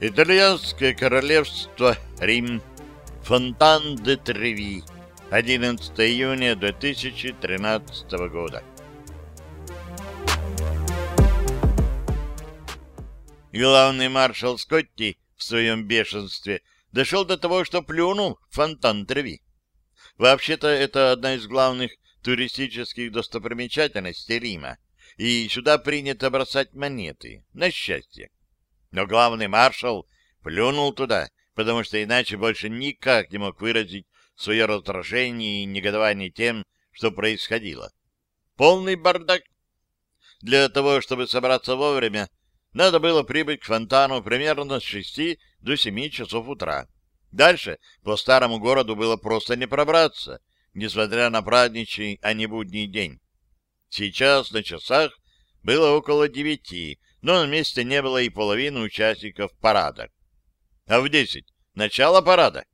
Итальянское королевство Рим. Фонтан де Треви. 11 июня 2013 года. Главный маршал Скотти в своем бешенстве дошел до того, что плюнул в фонтан Треви. Вообще-то это одна из главных туристических достопримечательностей Рима, и сюда принято бросать монеты, на счастье. Но главный маршал плюнул туда, потому что иначе больше никак не мог выразить свое раздражение и негодование тем, что происходило. Полный бардак. Для того, чтобы собраться вовремя, надо было прибыть к фонтану примерно с шести до семи часов утра. Дальше по старому городу было просто не пробраться, несмотря на праздничный, а не будний день. Сейчас на часах было около девяти, но на месте не было и половины участников парада. А в десять — начало парада.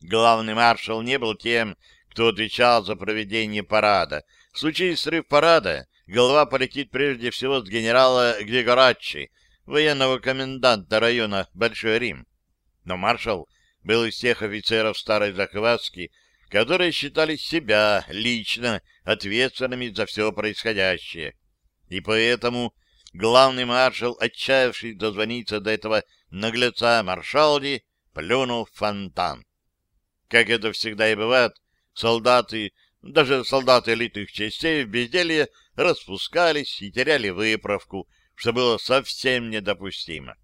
Главный маршал не был тем, кто отвечал за проведение парада. В случае срыв парада голова полетит прежде всего с генерала Григораччи, военного коменданта района Большой Рим. Но маршал был из тех офицеров старой захватки, которые считали себя лично ответственными за все происходящее. И поэтому главный маршал, отчаявшись дозвониться до этого наглеца Маршалди, плюнул в фонтан. Как это всегда и бывает, солдаты, даже солдаты элитных частей в безделье распускались и теряли выправку, что было совсем недопустимо.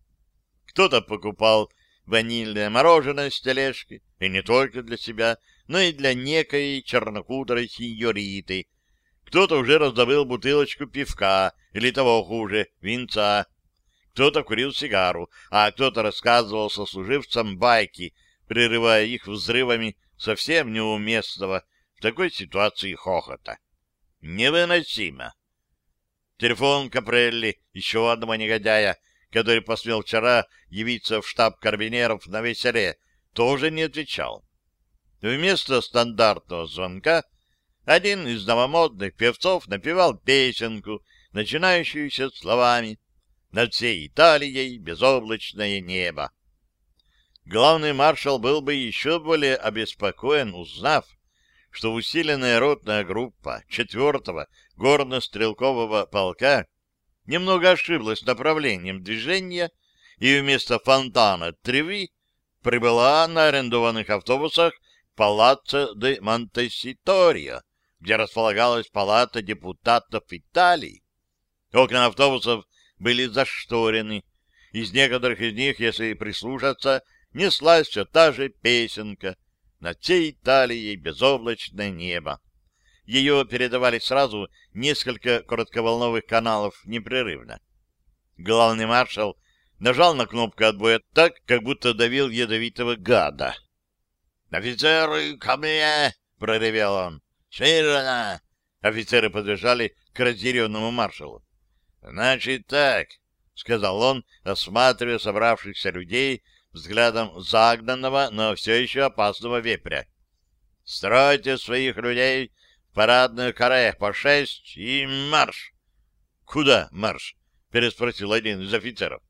Кто-то покупал ванильное мороженое с тележки, и не только для себя, но и для некой чернокудрой сеньориты, кто-то уже раздобыл бутылочку пивка или того хуже, винца. Кто-то курил сигару, а кто-то рассказывал сослуживцам байки, прерывая их взрывами совсем неуместного такой ситуации хохота. Невыносимо. Телефон Капрелли, еще одного негодяя, который посмел вчера явиться в штаб карбинеров на веселе, тоже не отвечал. Вместо стандартного звонка один из новомодных певцов напевал песенку, начинающуюся словами «Над всей Италией безоблачное небо». Главный маршал был бы еще более обеспокоен, узнав, что усиленная ротная группа 4-го горно-стрелкового полка немного ошиблась направлением движения и вместо фонтана Треви прибыла на арендованных автобусах Палаццо де Монтеситорио, где располагалась палата депутатов Италии. Окна автобусов были зашторены. Из некоторых из них, если прислушаться, неслась все та же песенка «Над всей Италией безоблачное небо». Ее передавали сразу несколько коротковолновых каналов непрерывно. Главный маршал нажал на кнопку отбоя так, как будто давил ядовитого гада. «Офицеры, ко мне!» — проревел он. «Смирно!» — офицеры подбежали к разъяренному маршалу. «Значит так», — сказал он, осматривая собравшихся людей взглядом загнанного, но все еще опасного вепря. «Стройте своих людей в парадных каре по шесть и марш!» «Куда марш?» — переспросил один из офицеров.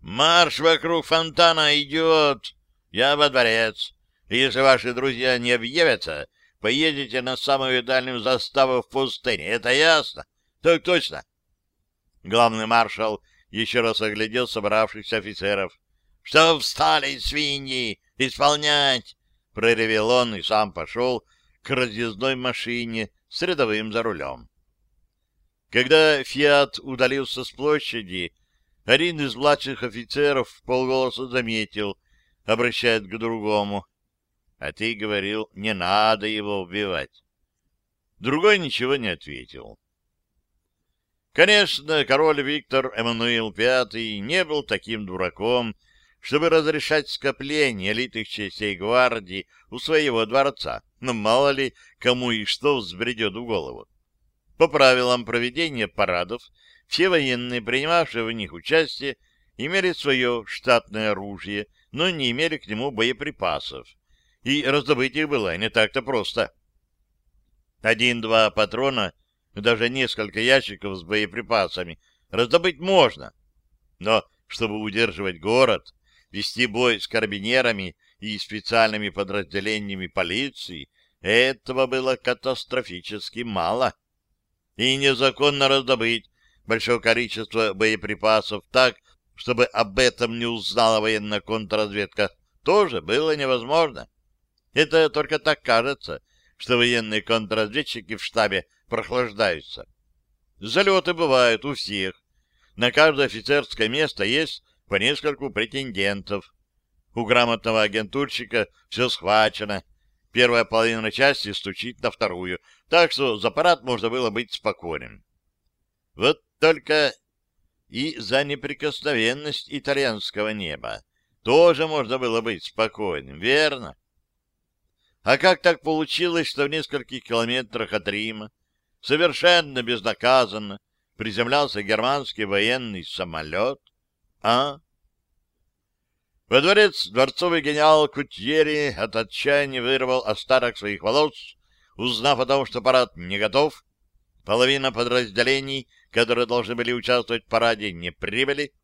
«Марш вокруг фонтана, идет! Я во дворец. Если ваши друзья не объявятся, поедете на самую дальнюю заставу в пустыне. Это ясно? Так точно. Главный маршал еще раз оглядел собравшихся офицеров. — Что встали, свиньи? Исполнять! — проревел он и сам пошел к разъездной машине с рядовым за рулем. Когда «Фиат» удалился с площади, один из младших офицеров полголоса заметил, обращаясь к другому. А ты говорил, не надо его убивать. Другой ничего не ответил. Конечно, король Виктор Эммануил V не был таким дураком, чтобы разрешать скопление элитных частей гвардии у своего дворца, но мало ли кому и что взбредет в голову. По правилам проведения парадов, все военные, принимавшие в них участие, имели свое штатное оружие, но не имели к нему боеприпасов. И раздобыть их было не так-то просто. Один-два патрона, даже несколько ящиков с боеприпасами раздобыть можно. Но чтобы удерживать город, вести бой с карабинерами и специальными подразделениями полиции, этого было катастрофически мало. И незаконно раздобыть большое количество боеприпасов так, чтобы об этом не узнала военная контрразведка, тоже было невозможно. Это только так кажется, что военные контрразведчики в штабе прохлаждаются. Залеты бывают у всех. На каждое офицерское место есть по нескольку претендентов. У грамотного агентурщика все схвачено. Первая половина части стучит на вторую, так что за парад можно было быть спокойным. Вот только и за неприкосновенность итальянского неба тоже можно было быть спокойным, верно? А как так получилось, что в нескольких километрах от Рима совершенно безнаказанно приземлялся германский военный самолет? А? Во дворец дворцовый генерал Кутьери от отчаяния вырвал остаток своих волос, узнав о том, что парад не готов. Половина подразделений, которые должны были участвовать в параде, не прибыли.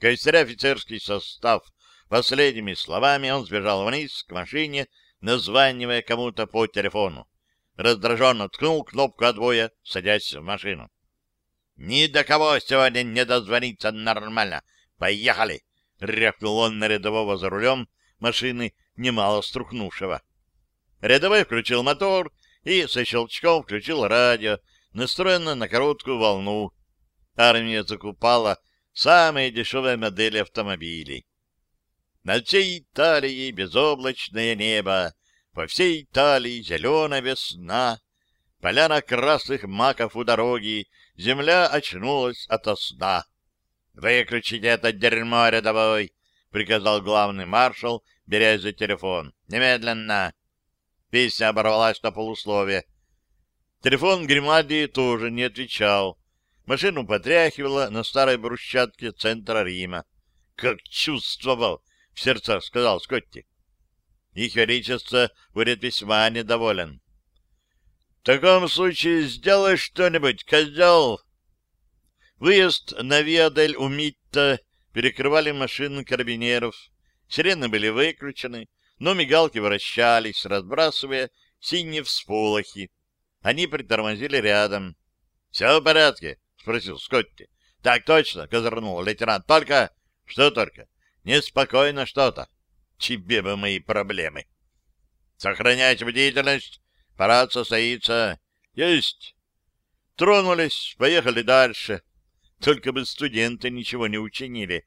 Кайсаря офицерский состав последними словами он сбежал вниз к машине, названивая кому-то по телефону. Раздраженно ткнул кнопку отбоя, садясь в машину. «Ни до кого сегодня не дозвониться нормально. Поехали!» — рявкнул он на рядового за рулем машины, немало струхнувшего. Рядовой включил мотор и со щелчком включил радио, настроенное на короткую волну. Армия закупала самые дешевые модели автомобилей. На всей Италии безоблачное небо, по всей Италии зеленая весна, поляна красных маков у дороги, земля очнулась ото сна. «Выключите это дерьмо, рядовой!» — приказал главный маршал, берясь за телефон. «Немедленно!» Песня оборвалась на полусловие. Телефон Гримальди тоже не отвечал. Машину потряхивало на старой брусчатке центра Рима. «Как чувствовал!» — в сердцах сказал Скотти. Их Величество будет весьма недоволен. — В таком случае сделай что-нибудь, козел! Выезд на Виадель Умитта перекрывали машины карабинеров. Сирены были выключены, но мигалки вращались, разбрасывая синие всполохи. Они притормозили рядом. — Все в порядке? — спросил Скотти. — Так точно, — козырнул лейтенант. — Только... — Что только? — Неспокойно что-то. Тебе бы мои проблемы. — Сохранять бдительность. Парад состоится. — Есть. Тронулись, поехали дальше. Только бы студенты ничего не учинили.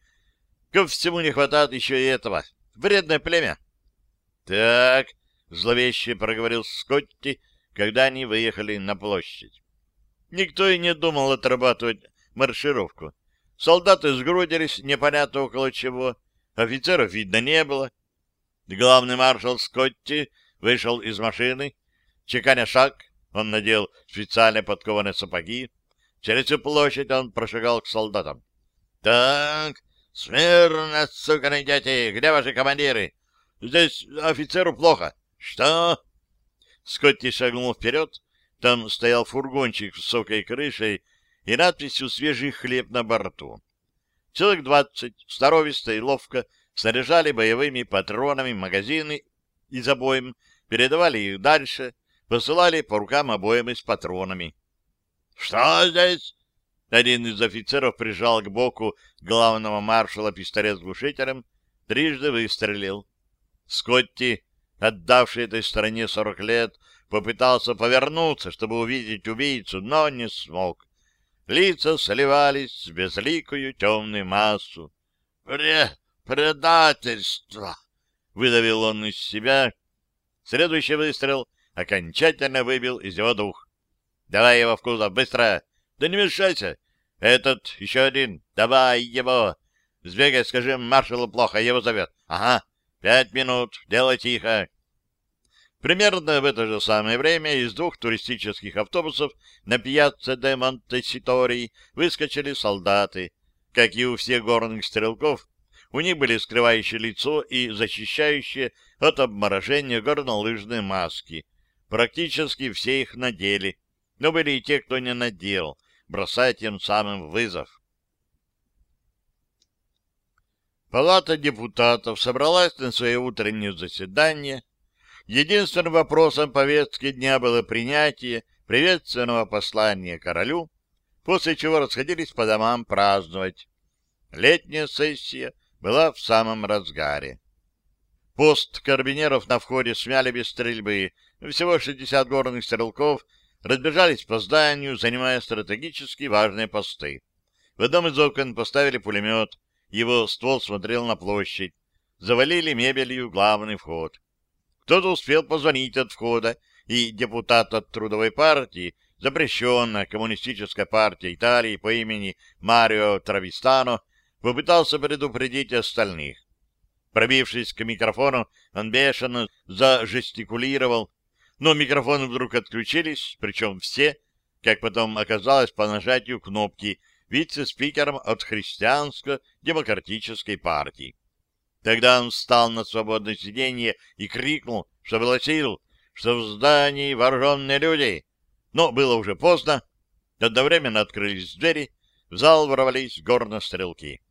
Ко всему не хватает еще и этого. Вредное племя. — Так, — зловеще проговорил Скотти, когда они выехали на площадь. Никто и не думал отрабатывать маршировку. Солдаты сгрудились непонятно около чего. Офицеров видно не было. Главный маршал Скотти вышел из машины. Чеканя шаг, он надел специально подкованные сапоги. Через всю площадь он прошагал к солдатам. — Так, смирно, суканы дети, где ваши командиры? Здесь офицеру плохо. — Что? Скотти шагнул вперед. Там стоял фургончик с высокой крышей и надписью «Свежий хлеб» на борту. Человек двадцать, старовисто и ловко, снаряжали боевыми патронами магазины из обоим, передавали их дальше, посылали по рукам обоим с патронами. «Что здесь?» Один из офицеров прижал к боку главного маршала пистолет с глушителем, трижды выстрелил. Скотти, отдавший этой стране сорок лет, попытался повернуться, чтобы увидеть убийцу, но не смог. Лица сливались в безликую темную массу. «Пре... предательство!» — выдавил он из себя. Следующий выстрел окончательно выбил из него дух. Давай его в кузов, быстро! Да не мешайся! Этот, еще один, давай его! Сбегай, скажи, маршалу плохо, его зовет. Ага, пять минут, делай тихо. Примерно в это же самое время из двух туристических автобусов на пьяцца де Монтеситории выскочили солдаты. Как и у всех горных стрелков, у них были скрывающие лицо и защищающие от обморожения горнолыжные маски. Практически все их надели, но были и те, кто не надел, бросая тем самым вызов. Палата депутатов собралась на свое утреннее заседание. Единственным вопросом повестки дня было принятие приветственного послания королю, после чего расходились по домам праздновать. Летняя сессия была в самом разгаре. Пост карабинеров на входе смяли без стрельбы. Всего 60 горных стрелков разбежались по зданию, занимая стратегически важные посты. В одном из окон поставили пулемет, его ствол смотрел на площадь. Завалили мебелью главный вход. Кто-то успел позвонить от входа, и депутат от Трудовой партии, запрещенная коммунистическая партия Италии по имени Марио Травистано, попытался предупредить остальных. Пробившись к микрофону, он бешено зажестикулировал, но микрофоны вдруг отключились, причем все, как потом оказалось по нажатию кнопки вице-спикером от христианско-демократической партии. Тогда он встал на свободное сиденье и крикнул, что было что в здании вооруженные люди. Но было уже поздно. Одновременно открылись двери, в зал ворвались горнострелки.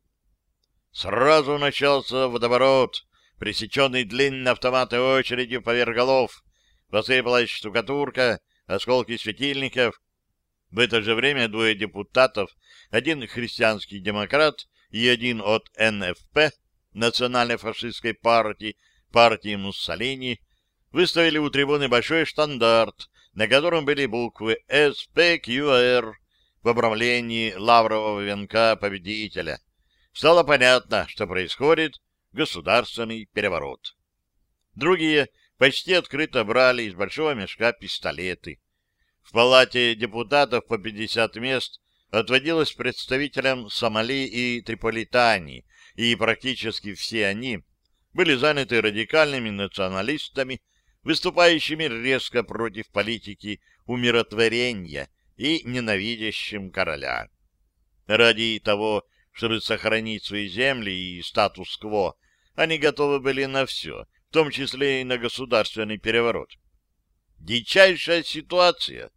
Сразу начался водоворот, пресеченный длинной автоматной очередью поверх голов. Посыпалась штукатурка, осколки светильников. В это же время двое депутатов, один христианский демократ и один от НФП, Национальной фашистской партии, партии Муссолини, выставили у трибуны большой штандарт, на котором были буквы СПQР в обрамлении лаврового венка победителя стало понятно, что происходит государственный переворот. Другие почти открыто брали из большого мешка пистолеты. В палате депутатов по 50 мест отводилось представителям Сомали и Триполитании, и практически все они были заняты радикальными националистами, выступающими резко против политики умиротворения и ненавидящим короля. Ради того, чтобы сохранить свои земли и статус-кво, они готовы были на все, в том числе и на государственный переворот. Дичайшая ситуация.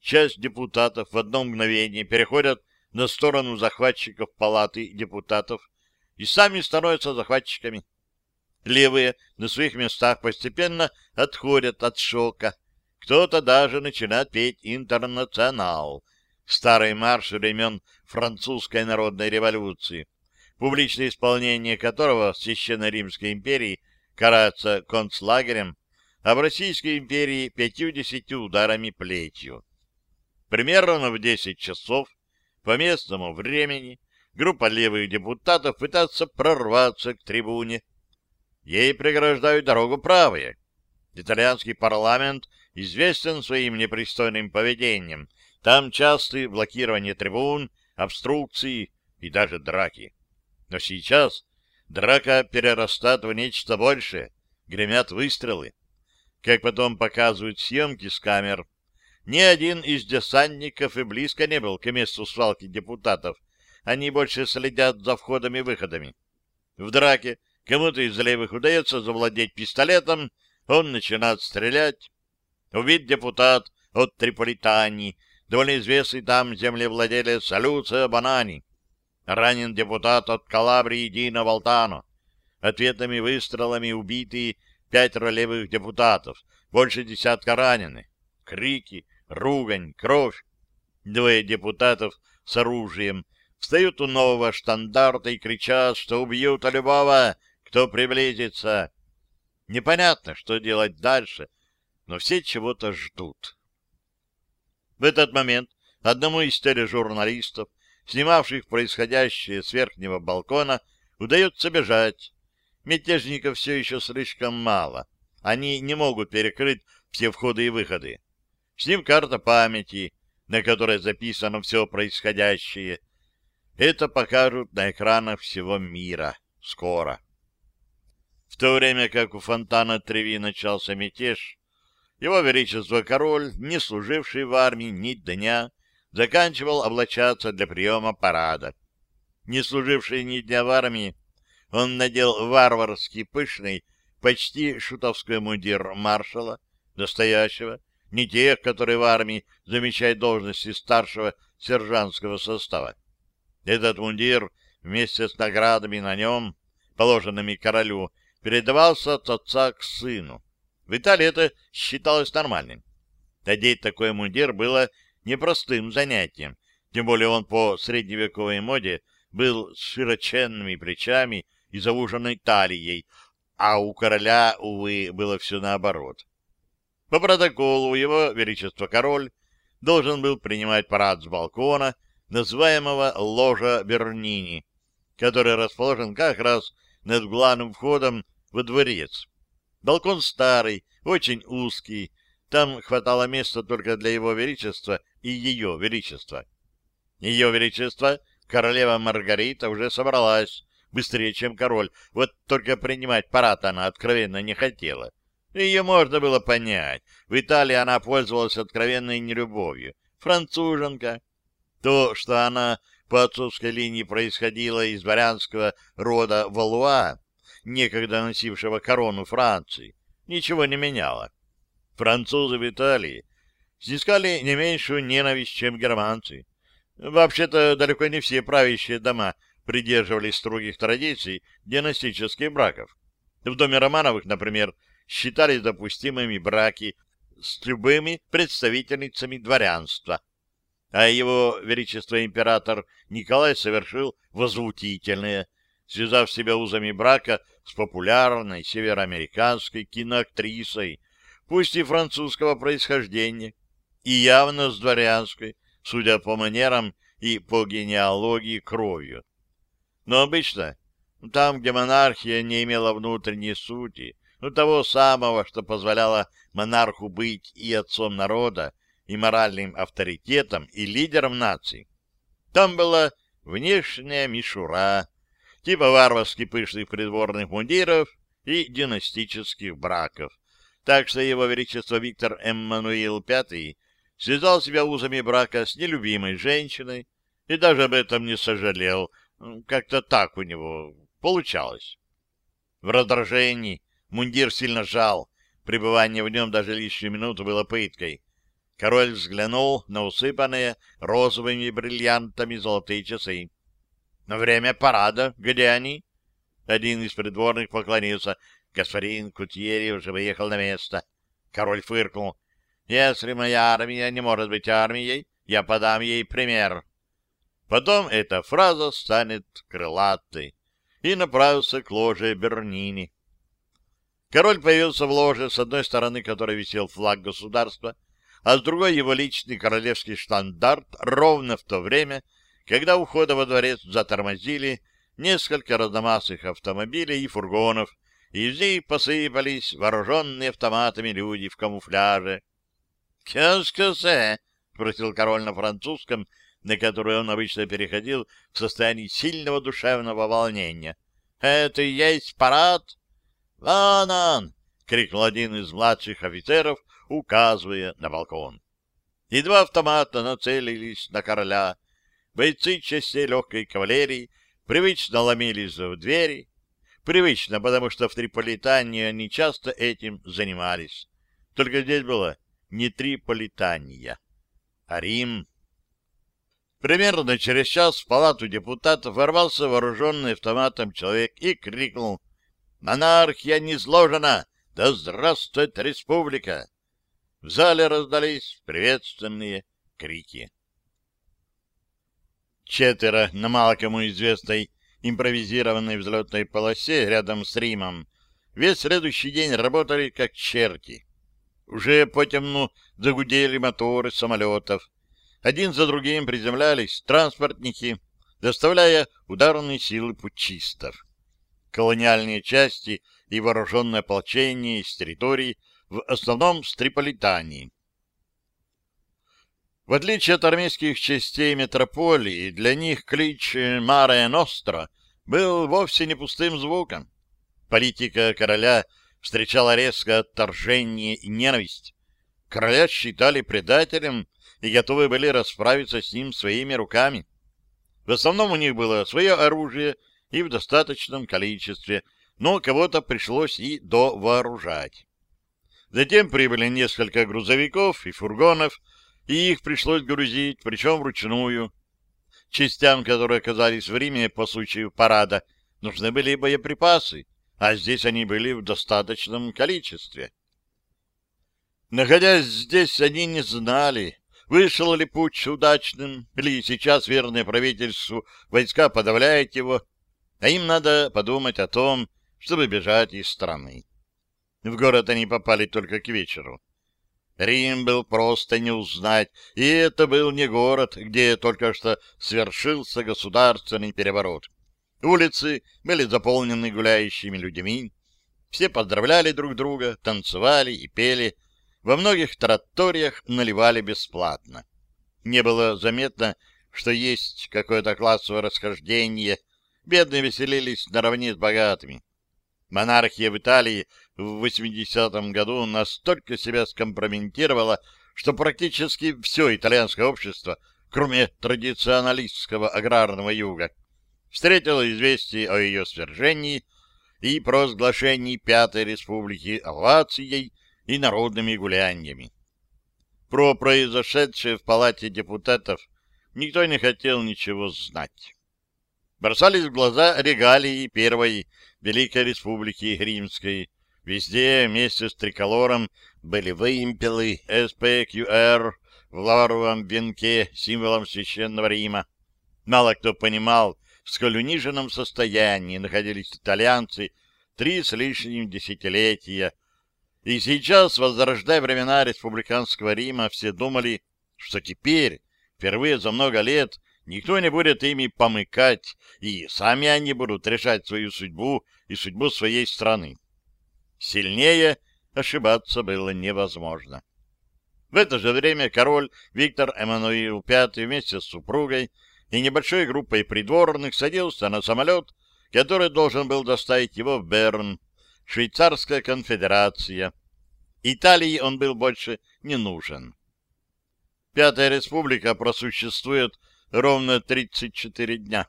Часть депутатов в одно мгновение переходят на сторону захватчиков палаты депутатов и сами становятся захватчиками. Левые на своих местах постепенно отходят от шока. Кто-то даже начинает петь «Интернационал», старый марш времен французской народной революции, публичное исполнение которого в Священной Римской империи карается концлагерем, а в Российской империи пятьюдесятью ударами плетью. Примерно в 10 часов по местному времени группа левых депутатов пытается прорваться к трибуне. Ей преграждают дорогу правые. Итальянский парламент известен своим непристойным поведением, там часты блокирование трибун, обструкции и даже драки. Но сейчас драка перерастает в нечто большее, гремят выстрелы. Как потом показывают съемки с камер, ни один из десантников и близко не был к месту свалки депутатов. Они больше следят за входами и выходами. В драке кому-то из левых удается завладеть пистолетом, он начинает стрелять. Убит депутат от Триполитании, довольно известный там землевладелец Люцио Банани, ранен депутат от Калабрии Дина Валтано, ответными выстрелами убитые пятеро левых депутатов, больше десятка ранены, крики, ругань, кровь. Двое депутатов с оружием встают у нового штандарта и кричат, что убьют любого, кто приблизится. Непонятно, что делать дальше, но все чего-то ждут. В этот момент одному из тележурналистов, снимавших происходящее с верхнего балкона, удается бежать. Мятежников все еще слишком мало. Они не могут перекрыть все входы и выходы. С ним карта памяти, на которой записано все происходящее. Это покажут на экранах всего мира. Скоро. В то время как у фонтана Треви начался мятеж, его Величество Король, не служивший в армии ни дня, заканчивал облачаться для приема парада. не служивший ни дня в армии, он надел варварский пышный, почти шутовской мундир маршала, настоящего, не тех, которые в армии замещают должности старшего сержантского состава. Этот мундир вместе с наградами на нем, положенными королю, передавался от отца к сыну. В Италии это считалось нормальным. Одеть такой мундир было непростым занятием, тем более он по средневековой моде был с широченными плечами и зауженной талией, а у короля, увы, было все наоборот. По протоколу его величество король должен был принимать парад с балкона, называемого ложа Бернини, который расположен как раз над главным входом во дворец. Балкон старый, очень узкий, там хватало места только для его величества и ее величества. Ее величество, королева Маргарита, уже собралась быстрее, чем король, вот только принимать парад она откровенно не хотела. Ее можно было понять. В Италии она пользовалась откровенной нелюбовью. Француженка. То, что она по отцовской линии происходила из дворянского рода Валуа, некогда носившего корону Франции, ничего не меняло. Французы в Италии снискали не меньшую ненависть, чем германцы. Вообще-то далеко не все правящие дома придерживались строгих традиций династических браков. В доме Романовых, например, считались допустимыми браки с любыми представительницами дворянства. А его величество император Николай совершил возмутительное, связав себя узами брака с популярной североамериканской киноактрисой, пусть и французского происхождения, и явно с дворянской, судя по манерам и по генеалогии кровью. Но обычно там, где монархия не имела внутренней сути, ну, того самого, что позволяло монарху быть и отцом народа, и моральным авторитетом, и лидером нации. Там была внешняя мишура, типа варварски пышных придворных мундиров и династических браков. Так что его величество Виктор Эммануил V связал себя узами брака с нелюбимой женщиной и даже об этом не сожалел. Как-то так у него получалось. В раздражении Мундир сильно жал. Пребывание в нем даже лишнюю минуту было пыткой. Король взглянул на усыпанные розовыми бриллиантами золотые часы. «На время парада. Где они?» Один из придворных поклонился. Господин Кутьери уже выехал на место. Король фыркнул. «Если моя армия не может быть армией, я подам ей пример». Потом эта фраза станет крылатой. И направился к ложе Бернини. Король появился в ложе, с одной стороны которой висел флаг государства, а с другой его личный королевский штандарт ровно в то время, когда у входа во дворец затормозили несколько разномастных автомобилей и фургонов, и из них посыпались вооруженные автоматами люди в камуфляже. «Кёс-кёсе!» — спросил король на французском, на который он обычно переходил в состоянии сильного душевного волнения. «Это и есть парад?» «Вон он!» — крикнул один из младших офицеров, указывая на балкон. И два автомата нацелились на короля. Бойцы частей легкой кавалерии привычно ломились в двери. Привычно, потому что в Триполитании они часто этим занимались. Только здесь было не Триполитания, а Рим. Примерно через час в палату депутатов ворвался вооруженный автоматом человек и крикнул Монархия не! Да здравствует республика! В зале раздались приветственные крики. Четверо на мало кому известной импровизированной взлетной полосе рядом с Римом весь следующий день работали как черти. Уже по темну загудели моторы самолетов. Один за другим приземлялись транспортники, доставляя ударные силы путчистов колониальные части и вооруженное ополчение из территорий, в основном с Триполитании. В отличие от армейских частей метрополии, для них клич «Маре Ностра» был вовсе не пустым звуком. Политика короля встречала резкое отторжение и ненависть. Короля считали предателем и готовы были расправиться с ним своими руками. В основном у них было свое оружие и в достаточном количестве, но кого-то пришлось и довооружать. Затем прибыли несколько грузовиков и фургонов, и их пришлось грузить, причем вручную. Частям, которые оказались в Риме по случаю парада, нужны были боеприпасы, а здесь они были в достаточном количестве. Находясь здесь, они не знали, вышел ли путь удачным, или сейчас верное правительству войска подавляют его, а им надо подумать о том, чтобы бежать из страны. В город они попали только к вечеру. Рим был просто не узнать, и это был не город, где только что свершился государственный переворот. Улицы были заполнены гуляющими людьми, все поздравляли друг друга, танцевали и пели, во многих троториях наливали бесплатно. Не было заметно, что есть какое-то классовое расхождение, бедные веселились наравне с богатыми. Монархия в Италии в 80-м году настолько себя скомпрометировала, что практически все итальянское общество, кроме традиционалистского аграрного юга, встретило известие о ее свержении и провозглашении Пятой Республики овацией и народными гуляниями. Про произошедшее в Палате депутатов никто не хотел ничего знать. Бросались в глаза регалии Первой Великой Республики Римской. Везде вместе с триколором были вымпелы СПQR в лавровом венке, символом Священного Рима. Мало кто понимал, в сколь униженном состоянии находились итальянцы три с лишним десятилетия. И сейчас, возрождая времена республиканского Рима, все думали, что теперь, впервые за много лет, Никто не будет ими помыкать, и сами они будут решать свою судьбу и судьбу своей страны. Сильнее ошибаться было невозможно. В это же время король Виктор Эммануил V вместе с супругой и небольшой группой придворных садился на самолет, который должен был доставить его в Берн, Швейцарская конфедерация. Италии он был больше не нужен. Пятая республика просуществует ровно 34 дня.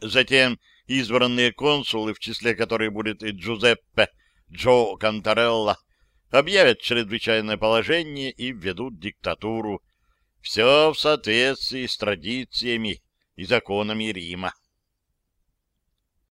Затем избранные консулы, в числе которых будет и Джузеппе Джо Кантарелла, объявят чрезвычайное положение и введут диктатуру. Все в соответствии с традициями и законами Рима.